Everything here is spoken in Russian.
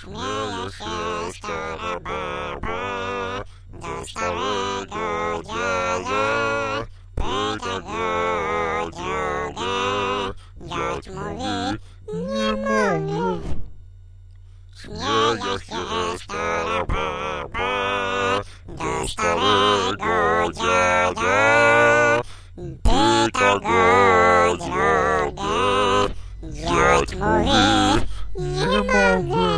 Смея сестра Баба, доставай Гудяя, Пытая Гудяя, я тьму не могу. Смея сестра Баба, доставай Гудяя, Пытая Гудяя, я тьму не могу.